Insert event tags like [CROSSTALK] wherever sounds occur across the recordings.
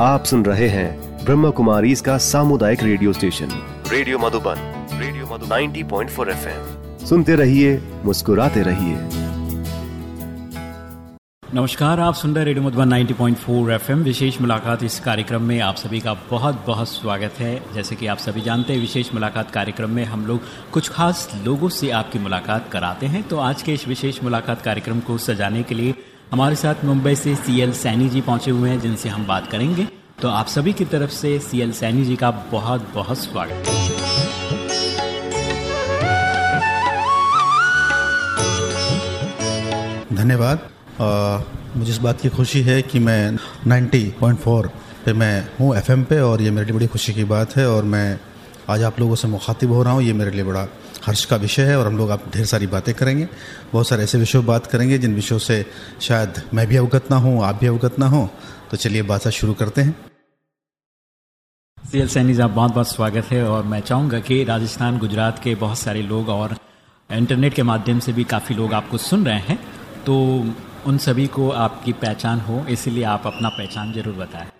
आप सुन रहे हैं ब्रह्म कुमारी इसका सामुदायिक radio station. Radio Madhuban radio Madhu 90.4 FM. सुनते रहिए मुस्कुराते रहिए। नमस्कार आप सुन रहे रेडियो मधुबन 90.4 एफएम। विशेष मुलाकात इस कार्यक्रम में आप सभी का बहुत बहुत स्वागत है। जैसे कि आप सभी जानते हैं विशेष मुलाकात कार्यक्रम में हम लोग कुछ खास लोगों से आपकी मुलाकात कराते हैं। तो आज के इस विशेष मुलाकात कार्यक्रम को सजाने के लिए हमारे साथ मुंबई से सी एल सैनी जी पहुँचे हुए हैं, जिनसे हम बात करेंगे। तो आप सभी की तरफ़ से सी एल सैनी जी का बहुत बहुत स्वागत। है धन्यवाद मुझे इस बात की खुशी है कि मैं 90.4 पे मैं हूँ एफएम पे, और ये मेरे लिए बड़ी खुशी की बात है, और मैं आज आप लोगों से मुखातिब हो रहा हूँ, ये मेरे लिए बड़ा हर्ष का विषय है और हम लोग आप ढेर सारी बातें करेंगे। बहुत सारे ऐसे विषयों बात करेंगे, जिन विषयों से शायद मैं भी अवगत ना हूँ, आप भी अवगत ना हो। तो चलिए बात शुरू करते हैं। सी एल सैनी साहब, बहुत बहुत स्वागत है और मैं चाहूँगा कि राजस्थान, गुजरात के बहुत सारे लोग और इंटरनेट के माध्यम से भी काफ़ी लोग आपको सुन रहे हैं। तो उन सभी को आपकी पहचान हो, इसलिए आप अपना पहचान ज़रूर बताएँ।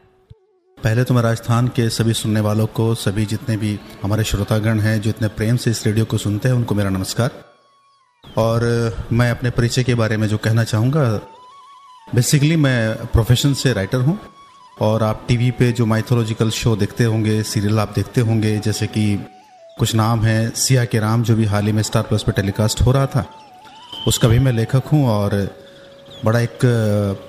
पहले तो मैं राजस्थान के सभी सुनने वालों को, सभी जितने भी हमारे श्रोतागण हैं, जो इतने प्रेम से इस रेडियो को सुनते हैं, उनको मेरा नमस्कार। और मैं अपने परिचय के बारे में जो कहना चाहूँगा बेसिकली मैं प्रोफेशन से राइटर हूँ, और आप टीवी पे जो माइथोलॉजिकल शो देखते होंगे सीरियल आप देखते होंगे, जैसे कि कुछ नाम है, सिया के राम, जो भी हाल ही में स्टार प्लस पर टेलीकास्ट हो रहा था, उसका भी मैं लेखक हूँ, और बड़ा एक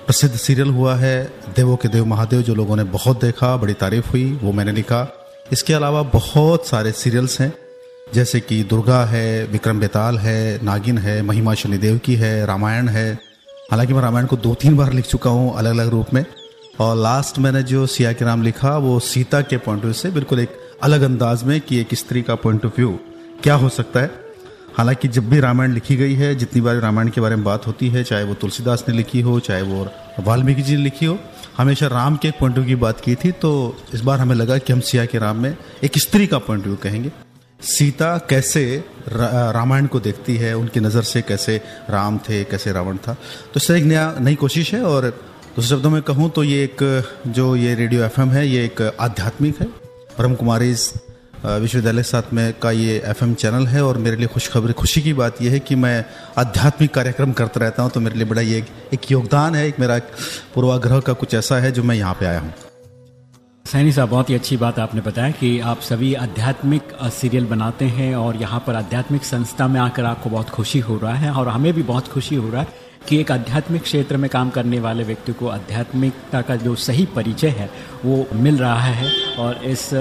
प्रसिद्ध सीरियल हुआ है, देवों के देव महादेव, जो लोगों ने बहुत देखा, बड़ी तारीफ़ हुई, वो मैंने लिखा इसके अलावा बहुत सारे सीरियल्स हैं, जैसे कि दुर्गा है, विक्रम बेताल है, नागिन है, महिमा शनिदेव की है, रामायण है। हालाँकि मैं रामायण को दो तीन बार लिख चुका हूँ अलग अलग रूप में, और लास्ट मैंने जो सिया के नाम लिखा, वो सीता के पॉइंट ऑफ़ व्यू से बिल्कुल एक अलग अंदाज में कि एक स्त्री का पॉइंट ऑफ़ व्यू क्या हो सकता है। हालाँकि जब भी रामायण लिखी गई है, जितनी बार रामायण के बारे में बात होती है, चाहे वो तुलसीदास ने लिखी हो, चाहे वो वाल्मीकि जी ने लिखी हो, हमेशा राम के पॉइंट ऑफ़ व्यू की बात की थी तो इस बार हमें लगा कि हम सिया के राम में एक स्त्री का पॉइंट ऑफ़ व्यू कहेंगे। सीता कैसे रामायण को देखती है, उनकी नज़र से कैसे राम थे, कैसे रावण था तो इससे एक नया, नई कोशिश है, और दूसरे शब्दों में कहूँ तो ये एक, जो ये रेडियो एफएम है, ये एक आध्यात्मिक है। ब्रह्म कुमारी विश्वविद्यालय साथ में का ये एफएम चैनल है और मेरे लिए खुशखबरी, खुशी की बात यह है कि मैं आध्यात्मिक कार्यक्रम करता रहता हूँ तो मेरे लिए बड़ा ये एक योगदान है, एक मेरा पूर्वाग्रह का कुछ ऐसा है जो मैं यहाँ पे आया हूँ। सैनी साहब, बहुत ही अच्छी बात आपने बताया कि आप सभी आध्यात्मिक सीरियल बनाते हैं और यहाँ पर आध्यात्मिक संस्था में आकर आपको बहुत खुशी हो रहा है और हमें भी बहुत खुशी हो रहा है। कि एक आध्यात्मिक क्षेत्र में काम करने वाले व्यक्ति को आध्यात्मिकता का जो सही परिचय है, वो मिल रहा है और इस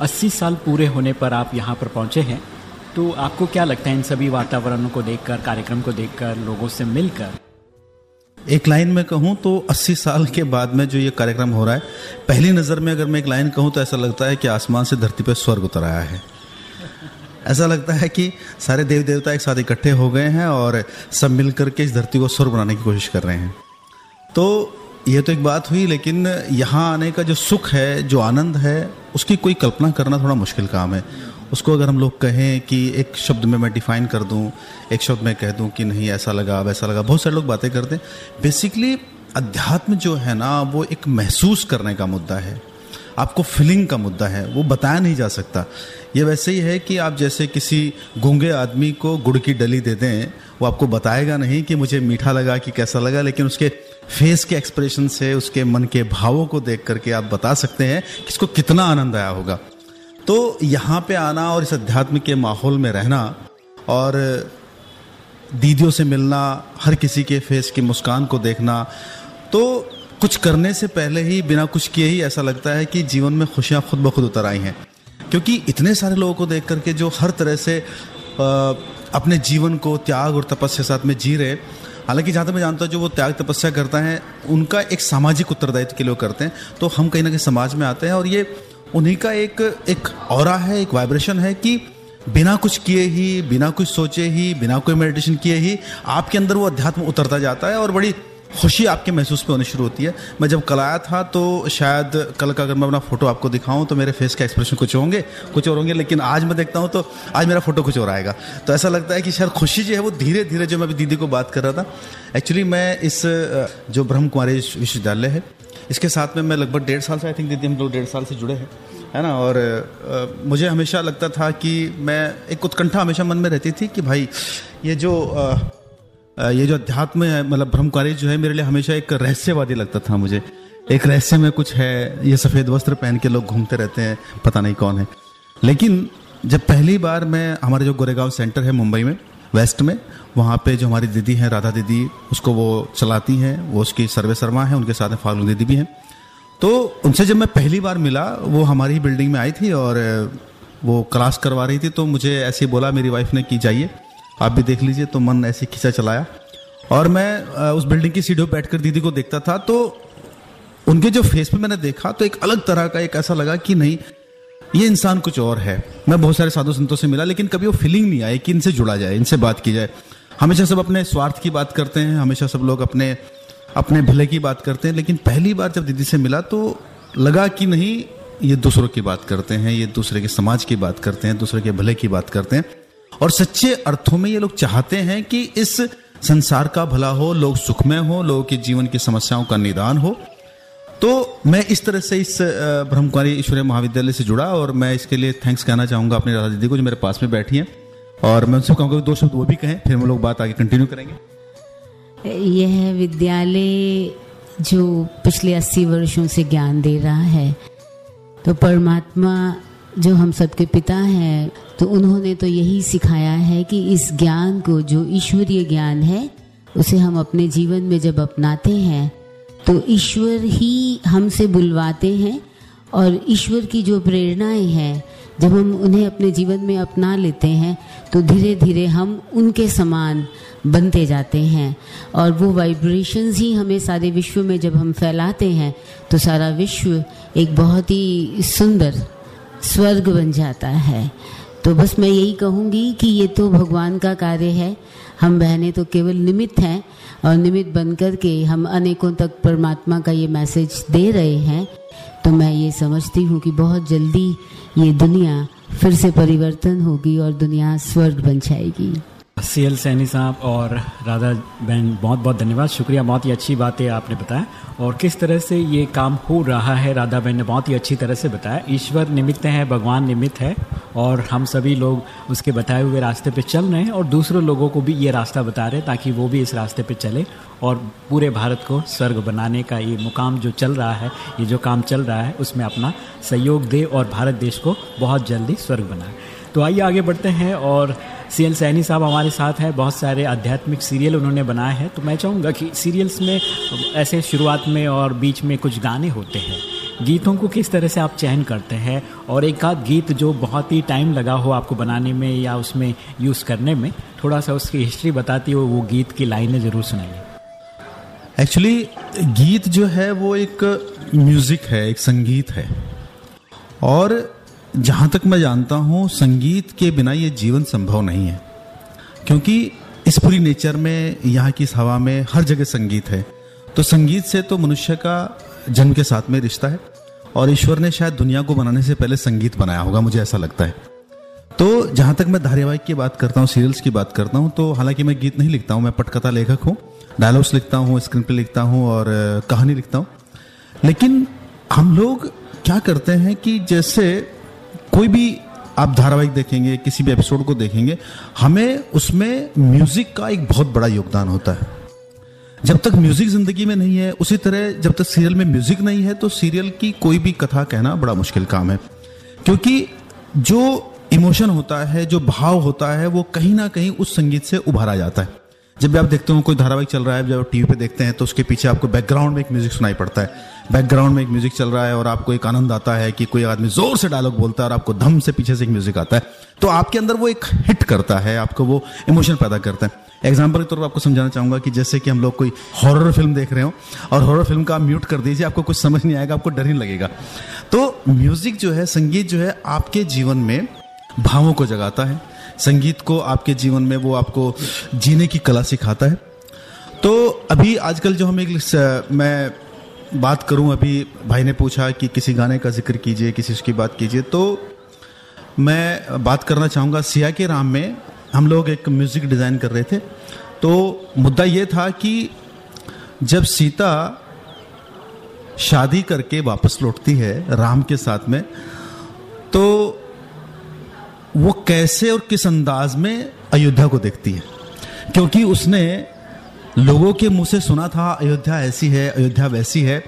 80 साल पूरे होने पर आप यहाँ पर पहुँचे हैं। तो आपको क्या लगता है इन सभी वातावरणों को देखकर, कार्यक्रम को देखकर, लोगों से मिलकर? एक लाइन में कहूँ तो 80 साल के बाद में जो ये कार्यक्रम हो रहा है, पहली नज़र में अगर मैं एक लाइन कहूँ तो ऐसा लगता है कि आसमान से धरती पर स्वर्ग उतर आया है। ऐसा लगता है कि सारे देव देवता एक साथ इकट्ठे हो गए हैं और सब मिलकर के इस धरती को स्वर बनाने की कोशिश कर रहे हैं। तो ये तो एक बात हुई, लेकिन यहाँ आने का जो सुख है, जो आनंद है, उसकी कोई कल्पना करना थोड़ा मुश्किल काम है। उसको अगर हम लोग कहें कि एक शब्द में मैं डिफाइन कर दूँ, एक शब्द में कह दूँ कि नहीं, ऐसा लगा, वैसा लगा, बहुत सारे लोग बातें करते हैं। बेसिकली अध्यात्म जो है ना, वो एक महसूस करने का मुद्दा है। आपको फीलिंग का मुद्दा है, वो बताया नहीं जा सकता। ये वैसे ही है कि आप जैसे किसी गूँगे आदमी को गुड़ की डली दे दें, वो आपको बताएगा नहीं कि मुझे मीठा लगा कि कैसा लगा, लेकिन उसके फेस के एक्सप्रेशन से, उसके मन के भावों को देख करके आप बता सकते हैं कि इसको कितना आनंद आया होगा। तो यहाँ पे आना और इस अध्यात्म के माहौल में रहना और दीदियों से मिलना, हर किसी के फेस की मुस्कान को देखना तो कुछ करने से पहले ही, बिना कुछ किए ही ऐसा लगता है कि जीवन में खुशियाँ खुद ब खुद उतर आई हैं। क्योंकि इतने सारे लोगों को देख करके जो हर तरह से अपने जीवन को त्याग और तपस्या साथ में जी रहे, हालाँकि जहाँ तक मैं जानता हूँ, जो वो त्याग तपस्या करता है, उनका एक सामाजिक उत्तरदायित्व के लोग करते हैं। तो हम कहीं ना कहीं समाज में आते हैं और ये उन्हीं का एक एक और है, एक वाइब्रेशन है कि बिना कुछ किए ही, बिना कुछ सोचे ही, बिना कोई मेडिटेशन किए ही, आपके अंदर वो अध्यात्म उतरता जाता है और बड़ी खुशी आपके महसूस पे होनी शुरू होती है। मैं जब कल आया था तो शायद कल का अगर मैं अपना फ़ोटो आपको दिखाऊँ तो मेरे फेस का एक्सप्रेशन कुछ होंगे कुछ और होंगे लेकिन आज मैं देखता हूँ तो आज मेरा फ़ोटो कुछ और आएगा। तो ऐसा लगता है कि शायद खुशी जो है वो धीरे धीरे जो मैं अभी दीदी को बात कर रहा था एक्चुअली मैं इस जो ब्रह्म कुमारी विश्वविद्यालय है इसके साथ में मैं लगभग डेढ़ साल से आई थिंक दीदी हम लोग डेढ़ साल से जुड़े हैं है ना? और आ, मुझे हमेशा लगता था कि मैं एक उत्कंठा हमेशा मन में रहती थी कि भाई ये जो ये जो अध्यात्म है मतलब ब्रह्मकारी जो है, मेरे लिए हमेशा एक रहस्यवादी लगता था मुझे। एक रहस्य में कुछ है, ये सफ़ेद वस्त्र पहन के लोग घूमते रहते हैं, पता नहीं कौन है। लेकिन जब पहली बार मैं, हमारे जो गोरेगांव सेंटर है मुंबई में, वेस्ट में, वहाँ पे जो हमारी दीदी हैं, राधा दीदी, उसको वो चलाती हैं, वो उसकी सर्वे शर्मा है, उनके साथ फालू दीदी भी हैं। तो उनसे जब मैं पहली बार मिला, वो हमारी ही बिल्डिंग में आई थी और वो क्लास करवा रही थी तो मुझे ऐसे बोला, मेरी वाइफ ने कि जाइए। आप भी देख लीजिए तो मन ऐसे खींचा चलाया। और मैं उस बिल्डिंग की सीढ़ियों बैठ कर दीदी को देखता था तो उनके जो फेस पे मैंने देखा तो एक अलग तरह का एक ऐसा लगा कि नहीं, ये इंसान कुछ और है। मैं बहुत सारे साधु संतों से मिला, लेकिन कभी वो फीलिंग नहीं आई कि इनसे जुड़ा जाए, इनसे बात की जाए। हमेशा सब अपने स्वार्थ की बात करते हैं, हमेशा सब लोग अपने अपने भले की बात करते हैं, लेकिन पहली बार जब दीदी से मिला तो लगा कि नहीं, ये दूसरों की बात करते हैं, ये दूसरे के समाज की बात करते हैं, दूसरे के भले की बात करते हैं। और सच्चे अर्थों में ये लोग चाहते हैं कि इस संसार का भला हो, लोग सुखमय हो, लोगों के जीवन की समस्याओं का निदान हो। तो मैं इस तरह से इस ब्रह्मकुमारी ईश्वरीय महाविद्यालय से जुड़ा और मैं इसके लिए थैंक्स कहना चाहूँगा अपनी राधा दीदी को जो मेरे पास में बैठी हैं। और मैं उनसे कहूँगा दो शब्द वो भी कहें, फिर हम लोग बात आगे कंटिन्यू करेंगे। यह विद्यालय जो पिछले अस्सी वर्षों से ज्ञान दे रहा है तो परमात्मा जो हम सबके पिता हैं तो उन्होंने तो यही सिखाया है कि इस ज्ञान को, जो ईश्वरीय ज्ञान है, उसे हम अपने जीवन में जब अपनाते हैं तो ईश्वर ही हमसे बुलवाते हैं और ईश्वर की जो प्रेरणाएँ हैं, जब हम उन्हें अपने जीवन में अपना लेते हैं तो धीरे धीरे हम उनके समान बनते जाते हैं। और वो वाइब्रेशंस ही हमें सारे विश्व में जब हम फैलाते हैं तो सारा विश्व एक बहुत ही सुंदर स्वर्ग बन जाता है। तो बस मैं यही कहूँगी कि ये तो भगवान का कार्य है। हम बहने तो केवल निमित्त हैं और निमित्त बनकर के हम अनेकों तक परमात्मा का ये मैसेज दे रहे हैं। तो मैं ये समझती हूँ कि बहुत जल्दी ये दुनिया फिर से परिवर्तन होगी और दुनिया स्वर्ग बन जाएगी। सी एल सैनी साहब और राधा बहन, बहुत बहुत धन्यवाद। शुक्रिया, बहुत ही अच्छी बातें आपने बताया। और किस तरह से ये काम हो रहा है, राधा बहन ने बहुत ही अच्छी तरह से बताया। ईश्वर निमित्त है, भगवान निमित्त है, और हम सभी लोग उसके बताए हुए रास्ते पे चल रहे हैं और दूसरों लोगों को भी ये रास्ता बता रहे हैं ताकि वो भी इस रास्ते पे चले और पूरे भारत को स्वर्ग बनाने का ये मुकाम जो चल रहा है, ये जो काम चल रहा है, उसमें अपना सहयोग दे और भारत देश को बहुत जल्दी स्वर्ग बनाए। तो आइए आगे बढ़ते हैं और सी एल सैनी साहब हमारे साथ हैं। बहुत सारे आध्यात्मिक सीरियल उन्होंने बनाए हैं। तो मैं चाहूँगा कि सीरियल्स में, ऐसे शुरुआत में और बीच में कुछ गाने होते हैं। गीतों को किस तरह से आप चयन करते हैं और एक आध गीत जो बहुत ही टाइम लगा हो आपको बनाने में या उसमें यूज़ करने में, थोड़ा सा उसकी हिस्ट्री बताती हो, वो गीत की लाइनें ज़रूर सुनाइए। एक्चुअली गीत जो है वो एक म्यूज़िक है, एक संगीत है। और जहाँ तक मैं जानता हूँ, संगीत के बिना ये जीवन संभव नहीं है। क्योंकि इस पूरी नेचर में, यहाँ की इस हवा में हर जगह संगीत है। तो संगीत से तो मनुष्य का जन्म के साथ में रिश्ता है, और ईश्वर ने शायद दुनिया को बनाने से पहले संगीत बनाया होगा, मुझे ऐसा लगता है। तो जहाँ तक मैं धारावाहिक की बात करता हूँ, सीरियल्स की बात करता हूँ तो हालाँकि मैं गीत नहीं लिखता हूँ, मैं पटकथा लेखक हूँ, डायलॉग्स लिखता हूँ, स्क्रीन प्ले लिखता हूँ, और, कहानी लिखता हूँ। लेकिन हम लोग क्या करते हैं कि जैसे कोई भी आप धारावाहिक देखेंगे, किसी भी एपिसोड को देखेंगे, हमें उसमें म्यूज़िक का एक बहुत बड़ा योगदान होता है। जब तक म्यूज़िक ज़िंदगी में नहीं है, उसी तरह जब तक सीरियल में म्यूज़िक नहीं है तो सीरियल की कोई भी कथा कहना बड़ा मुश्किल काम है। क्योंकि जो इमोशन होता है, जो भाव होता है, वो कहीं ना कहीं उस संगीत से उभारा जाता है। जब भी आप देखते हो, कोई धारावाहिक चल रहा है, जब टीवी पे देखते हैं तो उसके पीछे आपको बैकग्राउंड में एक म्यूज़िक सुनाई पड़ता है। बैकग्राउंड में एक म्यूज़िक चल रहा है और आपको एक आनंद आता है कि कोई आदमी ज़ोर से डायलॉग बोलता है और आपको धम से पीछे से एक म्यूज़िक आता है। तो आपके अंदर वो एक हिट करता है, आपको वो इमोशन पैदा करता है। एग्ज़ाम्पल के तौर पर आपको समझाना चाहूँगा कि जैसे कि हम लोग कोई हॉरर फ़िल्म देख रहे हो और हॉरर फ़िल्म का म्यूट कर दीजिए, आपको कुछ समझ नहीं आएगा, आपको डर ही लगेगा। तो म्यूज़िक जो है, संगीत जो है आपके जीवन में भावों को जगाता है। संगीत को आपके जीवन में वो आपको जीने की कला सिखाता है। तो अभी आजकल जो हम एक मैं बात करूँ, अभी भाई ने पूछा कि किसी गाने का ज़िक्र कीजिए, किसी उसकी बात कीजिए तो मैं बात करना चाहूँगा सिया के राम में। हम लोग एक म्यूज़िक डिज़ाइन कर रहे थे। तो मुद्दा ये था कि जब सीता शादी करके वापस लौटती है राम के साथ में तो वो कैसे और किस अंदाज में अयोध्या को देखती है? क्योंकि उसने लोगों के मुँह से सुना था, अयोध्या ऐसी है, अयोध्या वैसी है।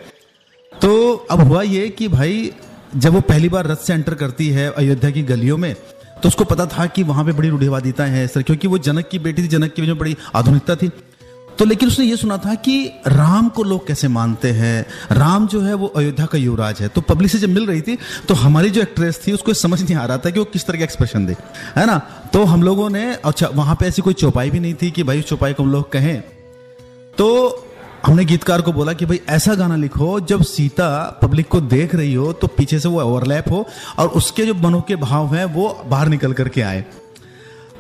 तो अब हुआ ये कि भाई, जब वो पहली बार रथ से एंटर करती है अयोध्या की गलियों में तो उसको पता था कि वहाँ पे बड़ी रूढ़िवादिता है, सर, क्योंकि वो जनक की बेटी थी, जनक की में बड़ी आधुनिकता थी। तो लेकिन उसने ये सुना था कि राम को लोग कैसे मानते हैं? राम जो है वो अयोध्या का युवराज है। तो पब्लिक से जब मिल रही थी तो हमारी जो एक्ट्रेस थी, उसको समझ नहीं आ रहा था कि वो किस तरह का एक्सप्रेशन दे। है ना? तो हम लोगों ने अच्छा वहाँ पे ऐसी कोई चौपाई भी नहीं थी कि भाई उस चौपाई को हम लोग कहें। तो हमने गीतकार को बोला कि भाई, ऐसा गाना लिखो, जब सीता पब्लिक को देख रही हो तो पीछे से वो ओवरलैप हो, और उसके जो मनों के भाव हैं, वो बाहर निकल करके आए।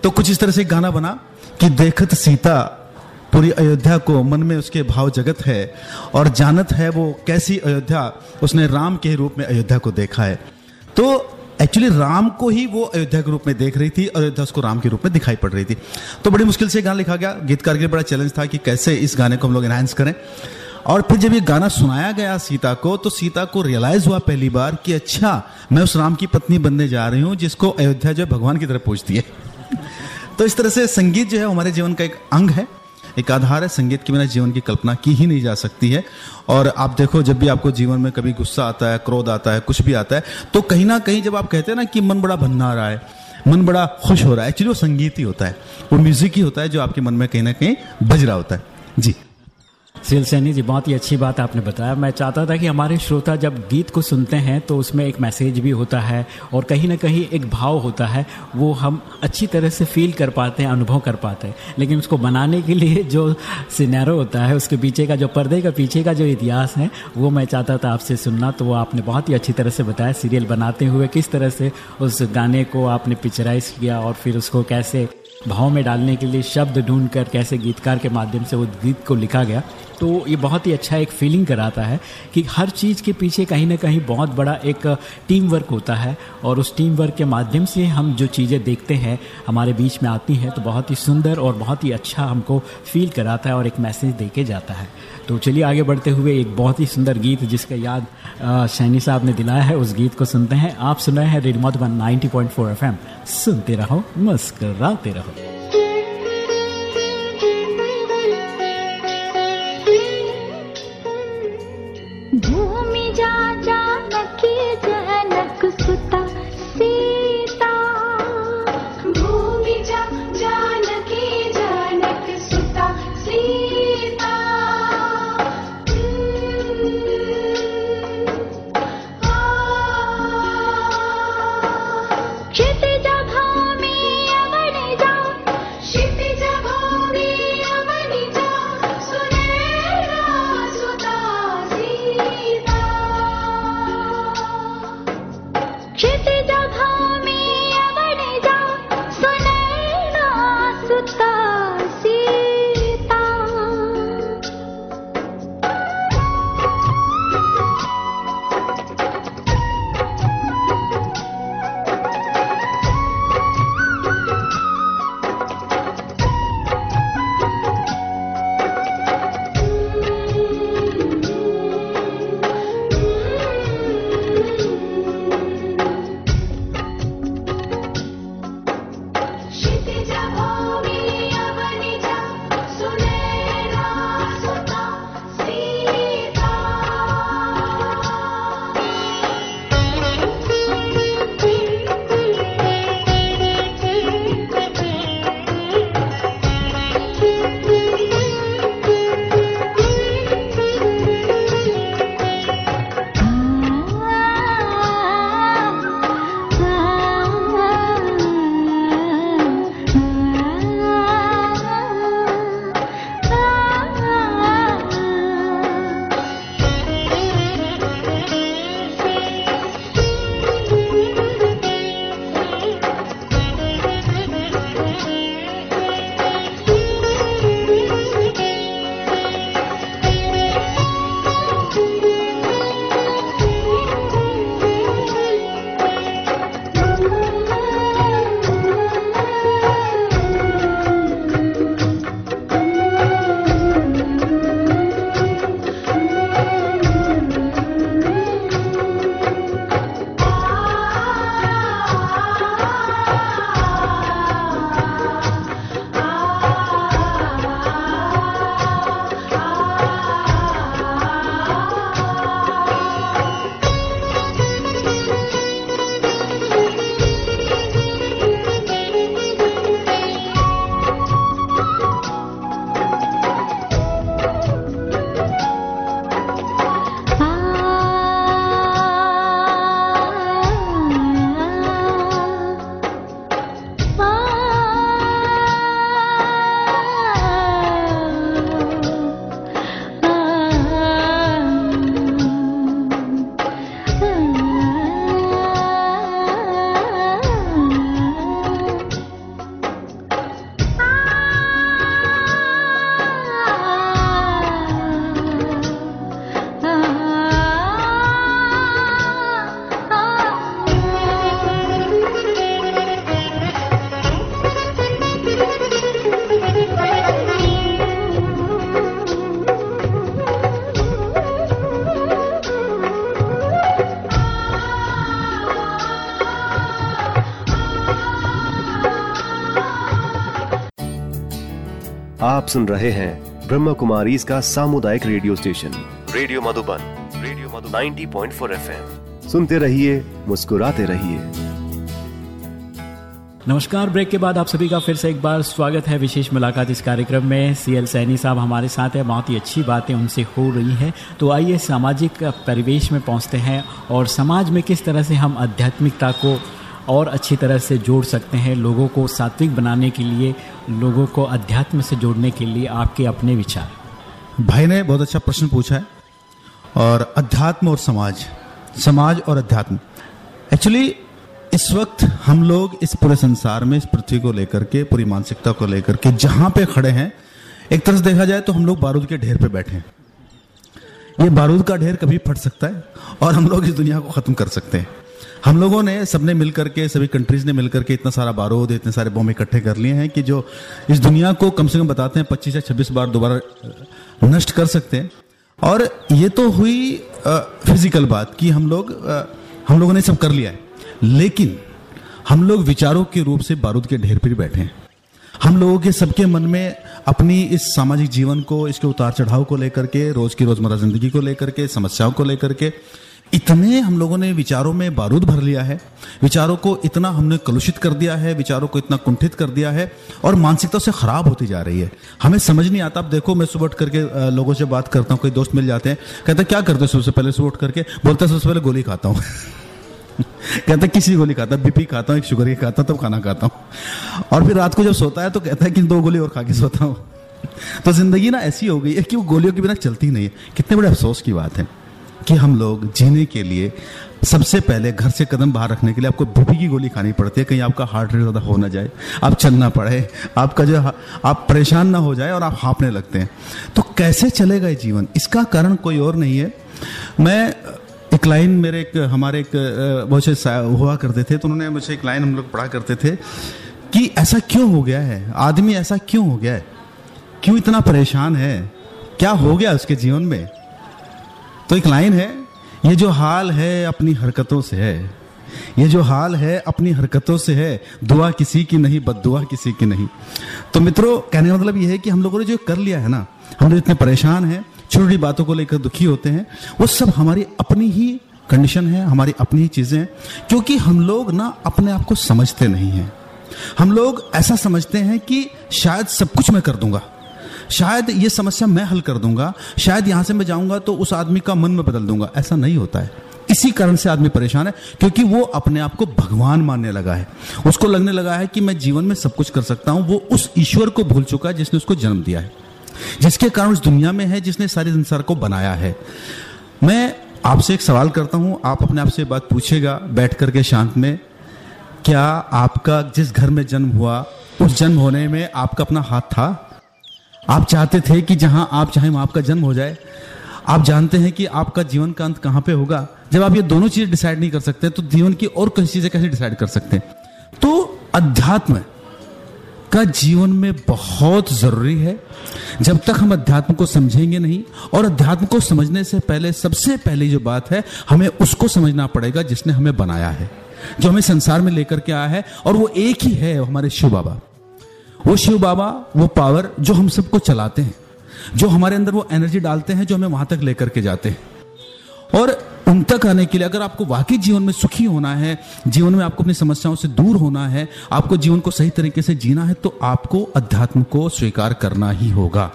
तो कुछ इस तरह से गाना बना कि देखत सीता, पूरी अयोध्या को मन में उसके भाव जगत है, और जानत है वो कैसी अयोध्या, उसने राम के रूप में अयोध्या को देखा है। तो एक्चुअली राम को ही वो अयोध्या के रूप में देख रही थी और अयोध्या उसको राम के रूप में दिखाई पड़ रही थी। तो बड़ी मुश्किल से गाना लिखा गया। गीतकार के लिए बड़ा चैलेंज था कि कैसे इस गाने को हम लोग एनहांस करें। और फिर जब ये गाना सुनाया गया सीता को तो सीता को रियलाइज़ हुआ पहली बार कि अच्छा मैं उस राम की पत्नी बनने जा रही हूँ, जिसको अयोध्या जो है भगवान की तरफ़ पूछती है। [LAUGHS] तो इस तरह से संगीत जो है हमारे जीवन का एक अंग है। एक आधार है संगीत के बिना जीवन की कल्पना की ही नहीं जा सकती है। और आप देखो, जब भी आपको जीवन में कभी गुस्सा आता है, क्रोध आता है, कुछ भी आता है तो कहीं ना कहीं जब आप कहते हैं ना कि मन बड़ा भन्ना रहा है, मन बड़ा खुश हो रहा है, एक्चुअली वो संगीत ही होता है, वो म्यूज़िक ही होता है जो आपके मन में कहीं ना कहीं बज रहा होता है। जी। सिल सैनी जी, बहुत ही अच्छी बात आपने बताया। मैं चाहता था कि हमारे श्रोता जब गीत को सुनते हैं तो उसमें एक मैसेज भी होता है और कहीं ना कहीं एक भाव होता है। वो हम अच्छी तरह से फील कर पाते हैं, अनुभव कर पाते हैं। लेकिन उसको बनाने के लिए जो सिनेरो होता है, उसके पीछे का, जो पर्दे का पीछे का जो इतिहास है, वो मैं चाहता था आपसे सुनना। तो वो आपने बहुत ही अच्छी तरह से बताया, सीरियल बनाते हुए किस तरह से उस गाने को आपने पिक्चराइज किया और फिर उसको कैसे भाव में डालने के लिए शब्द ढूंढ कर कैसे गीतकार के माध्यम से वो गीत को लिखा गया तो ये बहुत ही अच्छा एक फीलिंग कराता है कि हर चीज़ के पीछे कहीं ना कहीं बहुत बड़ा एक टीम वर्क होता है और उस टीम वर्क के माध्यम से हम जो चीज़ें देखते हैं, हमारे बीच में आती हैं तो बहुत ही सुंदर और बहुत ही अच्छा हमको फील कराता है और एक मैसेज दे के जाता है। तो चलिए आगे बढ़ते हुए एक बहुत ही सुंदर गीत जिसका याद शैनी साहब ने दिलाया है, उस गीत को सुनते हैं। आप सुनाए हैं रेडमोट one ninety point four F सुनते रहो, मुस्कराते रहो। सुन रहे हैं ब्रह्म कुमारी इसका सामुदायिक radio station. Radio Madhuban radio Madhu 90.4 point सुनते रहिए मुस्कुराते रहिए। नमस्कार ब्रेक के बाद आप सभी का फिर से एक बार स्वागत है विशेष मुलाकात इस कार्यक्रम में। सीएल सैनी साहब हमारे साथ है बहुत ही अच्छी बातें उनसे हो रही हैं। तो आइए सामाजिक परिवेश में पहुँचते हैं और समाज में किस तरह से हम आध्यात्मिकता को और अच्छी तरह से जोड़ सकते हैं लोगों को सात्विक बनाने के लिए, लोगों को अध्यात्म से जोड़ने के लिए आपके अपने विचार। भाई ने बहुत अच्छा प्रश्न पूछा है। और अध्यात्म और समाज समाज और अध्यात्म। एक्चुअली इस वक्त हम लोग इस पूरे संसार में इस पृथ्वी को लेकर के, पूरी मानसिकता को लेकर के जहाँ पे खड़े हैं, एक तरह से देखा जाए तो हम लोग बारूद के ढेर पे बैठे हैं। ये बारूद का ढेर कभी फट सकता है और हम लोग इस दुनिया को खत्म कर सकते हैं। हम लोगों ने सबने मिलकर के सभी कंट्रीज़ ने मिलकर के इतना सारा बारूद इतने सारे बम इकट्ठे कर लिए हैं कि जो इस दुनिया को कम से कम बताते हैं पच्चीस या छब्बीस बार दोबारा नष्ट कर सकते हैं। और ये तो हुई आ, फ़िज़िकल बात कि हम लोग आ, हम लोगों ने सब कर लिया है। लेकिन हम लोग विचारों के रूप से बारूद के ढेर पर बैठे हैं। हम लोगों के सबके मन में अपनी इस सामाजिक जीवन को इसके उतार चढ़ाव को लेकर के रोज की रोज़मर्रा ज़िंदगी को लेकर के समस्याओं को लेकर के इतने हम लोगों ने विचारों में बारूद भर लिया है। विचारों को इतना हमने कलुषित कर दिया है, विचारों को इतना कुंठित कर दिया है और मानसिकता से खराब होती जा रही है। हमें समझ नहीं आता। आप देखो, मैं सुबह उठ करके लोगों से बात करता हूँ, कोई दोस्त मिल जाते हैं, कहते क्या करते हो सबसे पहले? सुबह उठ करके बोलते सबसे पहले गोली खाता हूँ। [LAUGHS] कहता है, किसी गोली खाता बीपी खाता हूँ, एक शुगर की खाता हूँ, तब खाना खाता हूँ। और फिर रात को जब सोता है तो कहता है कि दो गोली और खा के सोता हूँ। [LAUGHS] तो ज़िंदगी ना ऐसी हो गई है कि वो गोलियों के बिना चलती नहीं है। कितने बड़े अफसोस की बात है। कि हम लोग जीने के लिए सबसे पहले घर से कदम बाहर रखने के लिए आपको बीपी की गोली खानी पड़ती है, कहीं आपका हार्ट रेट ज़्यादा हो ना जाए, आप चलना पड़े, आपका जो आप परेशान ना हो जाए और आप हाँपने लगते हैं। तो कैसे चलेगा ये जीवन? इसका कारण कोई और नहीं है। मैं एक लाइन मेरे एक, हमारे एक बहुत हुआ करते थे तो उन्होंने मुझे एक लाइन हम लोग पढ़ा करते थे कि ऐसा क्यों हो गया है? आदमी ऐसा क्यों हो गया है? क्यों इतना परेशान है? क्या हो गया उसके जीवन में? तो एक लाइन है, ये जो हाल है अपनी हरकतों से है, ये जो हाल है अपनी हरकतों से है, दुआ किसी की नहीं बद दुआ किसी की नहीं। तो मित्रों, कहने का मतलब ये है कि हम लोगों ने जो कर लिया है ना, हम लोग इतने परेशान हैं छोटी बातों को लेकर दुखी होते हैं, वो सब हमारी अपनी ही कंडीशन है, हमारी अपनी ही चीज़ें हैं, क्योंकि हम लोग ना अपने आप को समझते नहीं हैं। हम लोग ऐसा समझते हैं कि शायद सब कुछ मैं कर दूँगा। शायद ये समस्या मैं हल कर दूँगा, शायद यहाँ से मैं जाऊँगा तो उस आदमी का मन में बदल दूँगा। ऐसा नहीं होता है। इसी कारण से आदमी परेशान है, क्योंकि वो अपने आप को भगवान मानने लगा है। उसको लगने लगा है कि मैं जीवन में सब कुछ कर सकता हूँ, वो उस ईश्वर को भूल चुका है जिसने उसको जन्म दिया है। जिसके कारण उस दुनिया में है, जिसने सारे संसार को बनाया है। मैं आपसे एक सवाल करता हूँ, आप अपने आप से बात पूछेगा बैठ करके शांत में। क्या आपका जिस घर में जन्म हुआ, उस जन्म होने में आपका अपना हाथ था? आप चाहते थे कि जहाँ आप, चाहे वहाँ आपका जन्म हो जाए, आप जानते हैं कि आपका जीवन का अंत कहाँ पे होगा? जब आप ये दोनों चीज़ें डिसाइड नहीं कर सकते तो जीवन की और कई चीज़ें कैसे डिसाइड कर सकते हैं? तो अध्यात्म का जीवन में बहुत ज़रूरी है। जब तक हम अध्यात्म को समझेंगे नहीं, और अध्यात्म को समझने से पहले, सबसे पहली जो बात है, हमें उसको समझना पड़ेगा जिसने हमें बनाया है, जो हमें संसार में लेकर के आया है, और वो एक ही है, हमारे शिव बाबा। वो शिव बाबा, वो पावर जो हम सबको चलाते हैं, जो हमारे अंदर वो एनर्जी डालते हैं जो हमें वहाँ तक लेकर के जाते हैं। और उन तक आने के लिए अगर आपको वाकई जीवन में सुखी होना है, जीवन में आपको अपनी समस्याओं से दूर होना है, आपको जीवन को सही तरीके से जीना है तो आपको अध्यात्म को स्वीकार करना ही होगा।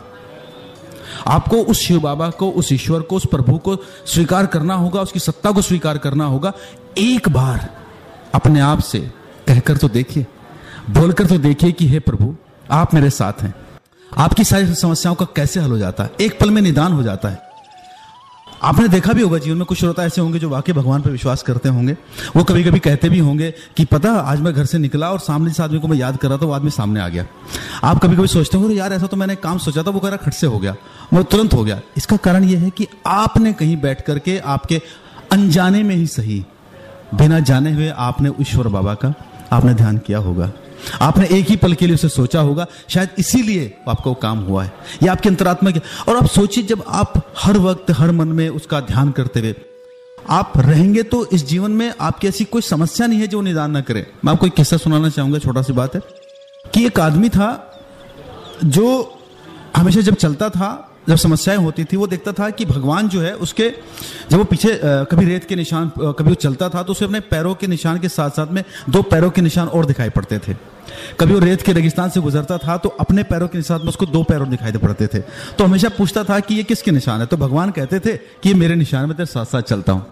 आपको उस शिव बाबा को, उस ईश्वर को, उस प्रभु को स्वीकार करना होगा, उसकी सत्ता को स्वीकार करना होगा। एक बार अपने आप से कहकर तो देखिए बोलकर तो देखिए कि हे प्रभु, आप मेरे साथ हैं। आपकी सारी समस्याओं का कैसे हल हो जाता है? एक पल में निदान हो जाता है। आपने देखा भी होगा, जीवन में कुछ श्रोता ऐसे होंगे जो वाकई भगवान पर विश्वास करते होंगे। वो कभी कभी कहते भी होंगे कि, पता, आज मैं घर से निकला और सामने जिस आदमी को मैं याद कर रहा था, वो आदमी सामने आ गया। आप कभी कभी सोचते होंगे, यार, ऐसा तो मैंने काम सोचा था, वो कह रहा खट से हो गया, वो तुरंत हो गया। इसका कारण यह है कि आपने कहीं बैठ करके आपके अनजाने में ही सही। बिना जाने हुए आपने ईश्वर बाबा का आपने ध्यान किया होगा। आपने एक ही पल के लिए उसे सोचा होगा, शायद इसीलिए आपका वो काम हुआ है। ये आपके अंतरात्मा के और आप सोचिए जब आप हर वक्त, हर मन में उसका ध्यान करते हुए आप रहेंगे तो इस जीवन में आपकी ऐसी कोई समस्या नहीं है जो निदान ना करे। मैं आपको एक किस्सा सुनाना चाहूँगा, छोटा सी बात है, कि एक आदमी था जो हमेशा जब चलता था जब समस्याएँ होती थी, वो देखता था कि भगवान जो है उसके, जब वो पीछे कभी रेत के निशान कभी वो चलता था तो उसे अपने पैरों के निशान के साथ साथ में दो पैरों के निशान और दिखाई पड़ते थे। कभी वो रेत के रेगिस्तान से गुजरता था तो अपने पैरों के निशान में उसको दो पैरों दिखाई दे पड़ते थे। तो हमेशा पूछता था कि ये किसके निशान है? तो भगवान कहते थे कि ये मेरे निशान में तेरे साथ साथ चलता हूँ।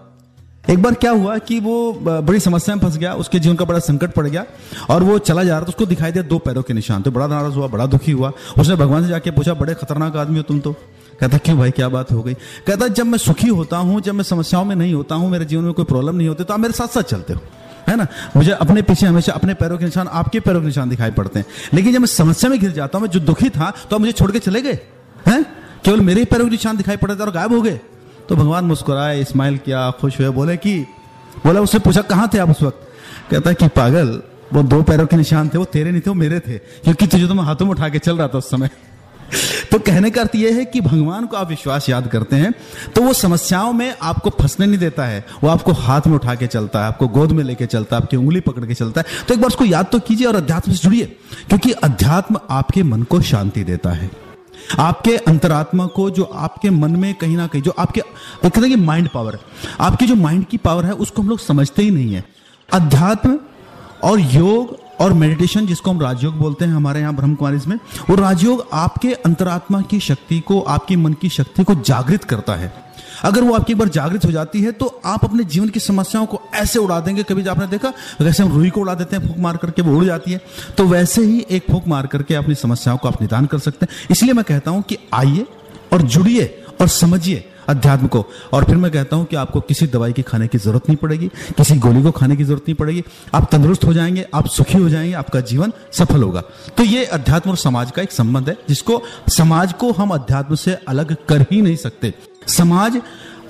एक बार क्या हुआ कि वो बड़ी समस्या में फंस गया, उसके जीवन का बड़ा संकट पड़ गया और वो चला जा रहा था, उसको दिखाई दिया दो पैरों के निशान। तो बड़ा नाराज़ हुआ, बड़ा दुखी हुआ। उसने भगवान से जाके पूछा, बड़े खतरनाक आदमी हो तुम तो? कहता, क्यों भाई, क्या बात हो गई? कहता, जब मैं सुखी होता हूँ, जब मैं समस्याओं में नहीं होता हूँ, मेरे जीवन में कोई प्रॉब्लम नहीं होती तो आप मेरे साथ साथ चलते हो। है ना? मुझे अपने पीछे हमेशा अपने पैरों के निशान, आपके पैरों के निशान दिखाई पड़ते हैं। लेकिन जब मैं समस्या में घिर जाता हूँ, मैं जो दुखी था तो आप मुझे छोड़ के चले गए? हैं? केवल मेरे ही पैरों के निशान दिखाई पड़ते और गायब हो गए? तो भगवान मुस्कुराए स्माइल किया, खुश हुए, बोले कि, बोला उससे पूछा, कहाँ थे आप उस वक्त? कहता है कि पागल, वो दो पैरों के निशान थे, वो तेरे नहीं थे, वो मेरे थे, क्योंकि तुझे तो मैं हाथों में उठा के चल रहा था उस समय। [LAUGHS] तो कहने का अर्थ यह है कि भगवान को आप विश्वास याद करते हैं तो वो समस्याओं में आपको फंसने नहीं देता है, वो आपको हाथ में उठा के चलता है, आपको गोद में लेके चलता है, आपकी उंगली पकड़ के चलता है। तो एक बार उसको याद तो कीजिए और अध्यात्म से जुड़िए, क्योंकि अध्यात्म आपके मन को शांति देता है। आपके अंतरात्मा को, जो आपके मन में कहीं ना कहीं, जो आपके, एक तरह की माइंड पावर है। आपकी जो माइंड की पावर है, उसको हम लोग समझते ही नहीं है। अध्यात्म और योग और मेडिटेशन जिसको हम राजयोग बोलते हैं हमारे यहाँ ब्रह्म कुमारी में वो राजयोग आपके अंतरात्मा की शक्ति को, आपके मन की शक्ति को जागृत करता है। अगर वो आपकी एक बार जागृत हो जाती है तो आप अपने जीवन की समस्याओं को ऐसे उड़ा देंगे। कभी आपने देखा, वैसे हम रूही को उड़ा देते हैं, फूक मार करके वो उड़ जाती है। तो वैसे ही एक फूक मार करके अपनी समस्याओं को आप निदान कर सकते हैं। इसलिए मैं कहता हूँ कि आइए और जुड़िए और समझिए अध्यात्म को। और फिर मैं कहता हूँ कि आपको किसी दवाई की खाने की ज़रूरत नहीं पड़ेगी, किसी गोली को खाने की ज़रूरत नहीं पड़ेगी। आप तंदुरुस्त हो जाएँगे, आप सुखी हो जाएँगे, आपका जीवन सफल होगा। तो ये अध्यात्म और समाज का एक संबंध है, जिसको समाज को हम अध्यात्म से अलग कर ही नहीं सकते। समाज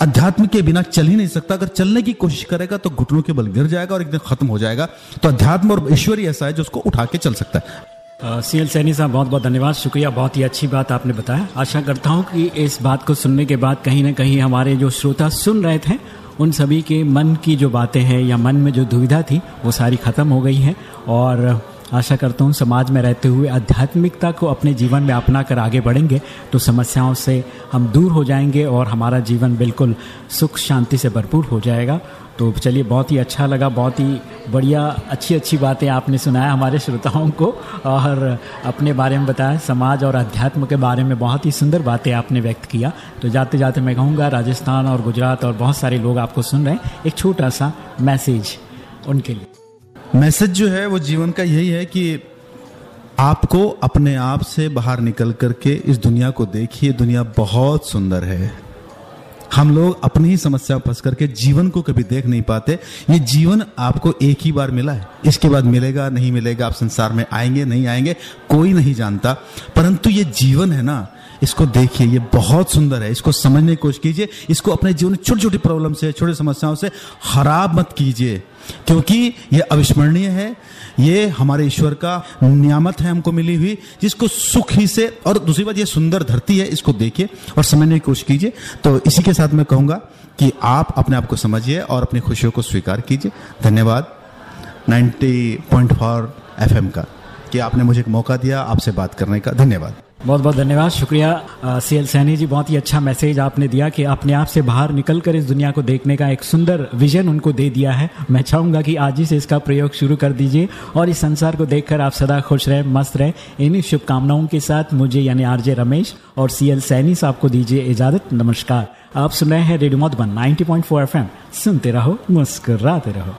अध्यात्म के बिना चल ही नहीं सकता। अगर चलने की कोशिश करेगा तो घुटनों के बल गिर जाएगा और एक दिन खत्म हो जाएगा। तो अध्यात्म और ईश्वरी ऐसा है जो उसको उठा के चल सकता है। सी एल सैनी साहब, बहुत बहुत धन्यवाद। शुक्रिया, बहुत ही अच्छी बात आपने बताया। आशा करता हूँ कि इस बात को सुनने के बाद कहीं ना कहीं हमारे जो श्रोता सुन रहे थे, उन सभी के मन की जो बातें हैं या मन में जो दुविधा थी, वो सारी ख़त्म हो गई हैं। और आशा करता हूँ समाज में रहते हुए आध्यात्मिकता को अपने जीवन में अपना कर आगे बढ़ेंगे तो समस्याओं से हम दूर हो जाएँगे और हमारा जीवन बिल्कुल सुख, शांति से भरपूर हो जाएगा। तो चलिए, बहुत ही अच्छा लगा, बहुत ही बढ़िया अच्छी अच्छी बातें आपने सुनाया हमारे श्रोताओं को और अपने बारे में बताया, समाज और अध्यात्म के बारे में बहुत ही सुंदर बातें आपने व्यक्त किया। तो जाते जाते मैं कहूँगा, राजस्थान और गुजरात और बहुत सारे लोग आपको सुन रहे हैं। एक छोटा सा मैसेज उनके लिए। मैसेज जो है, वो जीवन का यही है कि आपको अपने आप से बाहर निकल करके इस दुनिया को देखिए। दुनिया बहुत सुंदर है। हम लोग अपनी ही समस्या फंस करके जीवन को कभी देख नहीं पाते। ये जीवन आपको एक ही बार मिला है। इसके बाद मिलेगा, नहीं मिलेगा, आप संसार में आएँगे, नहीं आएँगे, कोई नहीं जानता। परंतु ये जीवन है ना इसको देखिए, ये बहुत सुंदर है। इसको समझने की कोशिश कीजिए। इसको अपने जीवन में छोटी छोटी प्रॉब्लम से, छोटी समस्याओं से खराब मत कीजिए। क्योंकि ये अविस्मरणीय है। ये हमारे ईश्वर का नियामत है हमको मिली हुई, जिसको सुख ही से और दूसरी बात, ये सुंदर धरती है, इसको देखिए और समझने की कोशिश कीजिए। तो इसी के साथ मैं कहूँगा कि आप अपने आप को समझिए और अपनी खुशियों को स्वीकार कीजिए। धन्यवाद। नाइन्टी पॉइंट 90.4 एफएम का कि आपने मुझे एक मौका दिया आपसे बात करने का। धन्यवाद। बहुत बहुत धन्यवाद। शुक्रिया सी एल सैनी जी, बहुत ही अच्छा मैसेज आपने दिया कि अपने आप से बाहर निकल कर इस दुनिया को देखने का एक सुंदर विजन उनको दे दिया है। मैं चाहूँगा कि आज ही से इसका प्रयोग शुरू कर दीजिए और इस संसार को देखकर आप सदा खुश रहें, मस्त रहे। इन्हीं शुभकामनाओं के साथ मुझे यानी आरजे रमेश और सी एल सैनी साहब को दीजिए इजाज़त। नमस्कार। आप सुन रहे हैं रेडियो मधुबन 90.4 एफएम। सुनते रहो, मुस्कुराते रहो।